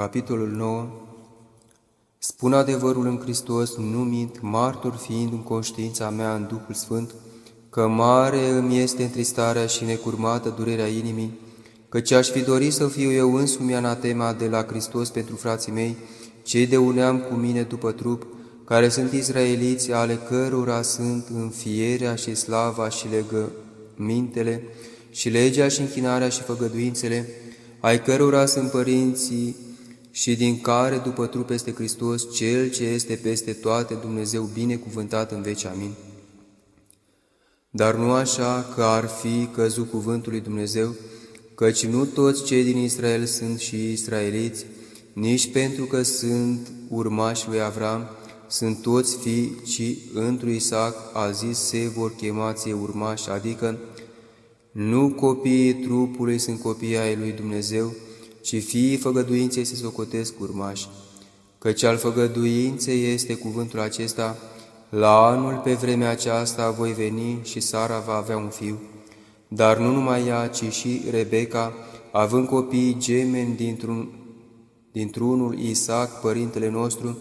Capitolul 9 Spun adevărul în Hristos, nu mint, martor fiind în conștiința mea în Duhul Sfânt, că mare îmi este întristarea și necurmată durerea inimii, căci aș fi dorit să fiu eu însumi anatema de la Hristos pentru frații mei, cei de uneam cu mine după trup, care sunt izraeliți, ale cărora sunt înfierea și slava și legămintele, și legea și închinarea și făgăduințele, ai cărora sunt părinții și din care după trup este Hristos, Cel ce este peste toate Dumnezeu binecuvântat în veci. Amin. Dar nu așa că ar fi căzut cuvântul lui Dumnezeu, căci nu toți cei din Israel sunt și israeliți, nici pentru că sunt urmași lui Avram, sunt toți fii, ci întru Isaac a zis se vor chema urmași, adică nu copiii trupului sunt copiii ai lui Dumnezeu, ci fiii făgăduinței se socotesc urmași. Căci al făgăduinței este cuvântul acesta, la anul pe vremea aceasta voi veni și Sara va avea un fiu. Dar nu numai ea, ci și Rebecca, având copii gemeni dintr-un, dintr-unul Isaac, părintele nostru,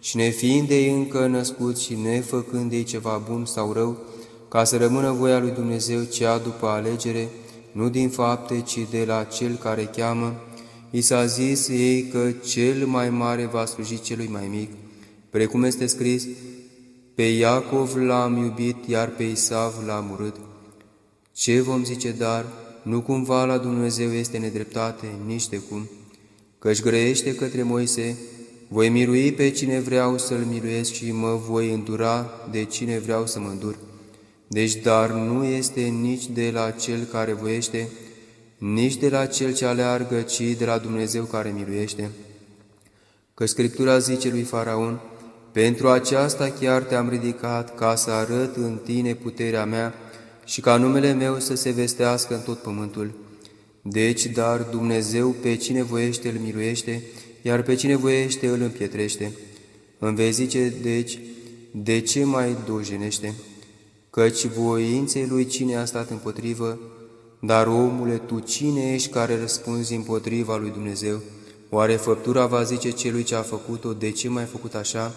și ne fiind de încă născuți și nefăcând ei ceva bun sau rău, ca să rămână voia lui Dumnezeu cea după alegere, nu din fapte, ci de la Cel care cheamă, I s-a zis ei că cel mai mare va sluji celui mai mic, precum este scris, pe Iacov l-am iubit, iar pe Isav l-am urât. Ce vom zice dar? Nu cumva la Dumnezeu este nedreptate, nici de cum, căci grăiește către Moise, voi mirui pe cine vreau să-l miluiesc și mă voi îndura de cine vreau să mă îndur. Deci, dar nu este nici de la cel care voiește, nici de la cel ce aleargă, ci de la Dumnezeu care miluiește. Că Scriptura zice lui Faraon, pentru aceasta chiar te-am ridicat ca să arăt în tine puterea mea și ca numele meu să se vestească în tot pământul. Deci, dar Dumnezeu pe cine voiește îl miluiește, iar pe cine voiește îl împietrește. Îmi vei zice, deci, de ce mai dojenește? Căci voinței lui cine a stat împotrivă, dar, omule, tu cine ești care răspunzi împotriva lui Dumnezeu? Oare făptura va zice celui ce a făcut-o, de ce mai făcut așa?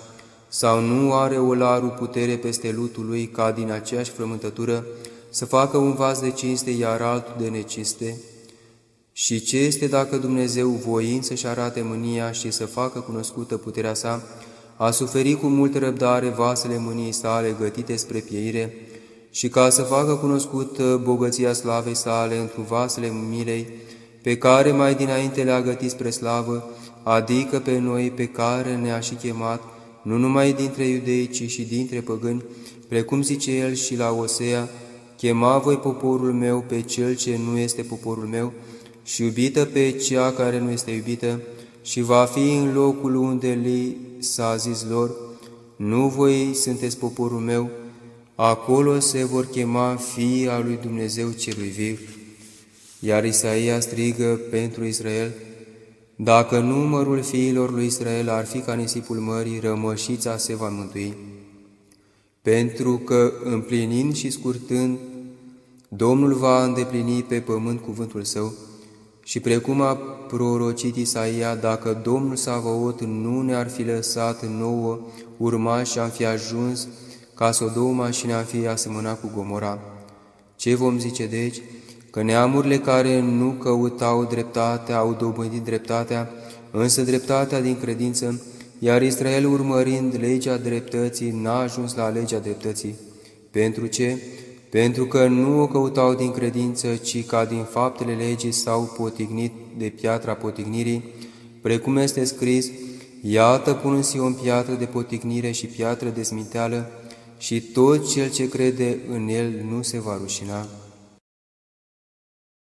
Sau nu are olarul putere peste lutul lui ca din aceeași frământătură să facă un vas de cinste, iar altul de neciste? Și ce este dacă Dumnezeu, voind să-și arate mânia și să facă cunoscută puterea sa, a suferit cu multă răbdare vasele mâniei sale gătite spre pieire, și ca să facă cunoscută bogăția slavei sale într vasele milei, pe care mai dinainte le-a gătit spre slavă, adică pe noi pe care ne-a și chemat, nu numai dintre iudei, ci și dintre păgâni, precum zice el și la Osea, chema voi poporul meu pe cel ce nu este poporul meu și iubită pe cea care nu este iubită și va fi în locul unde li s-a zis lor, nu voi sunteți poporul meu, Acolo se vor chema fii al lui Dumnezeu celui viu. Iar Isaia strigă pentru Israel, Dacă numărul fiilor lui Israel ar fi ca nisipul mării, rămășița se va mântui. Pentru că, împlinind și scurtând, Domnul va îndeplini pe pământ cuvântul său, și precum a prorocit Isaia, dacă Domnul Savaot nu ne-ar fi lăsat nouă urmași, am fi ajuns ca Sodoma și ne-am fi asemănat cu Gomora. Ce vom zice deci? Că neamurile care nu căutau dreptatea au dobândit dreptatea, însă dreptatea din credință, iar Israel urmărind legea dreptății n-a ajuns la legea dreptății. Pentru ce? Pentru că nu o căutau din credință, ci ca din faptele legii s-au potignit de piatra potignirii, precum este scris, Iată pun în Sion piatră de potignire și piatră de sminteală, și tot cel ce crede în el nu se va rușina.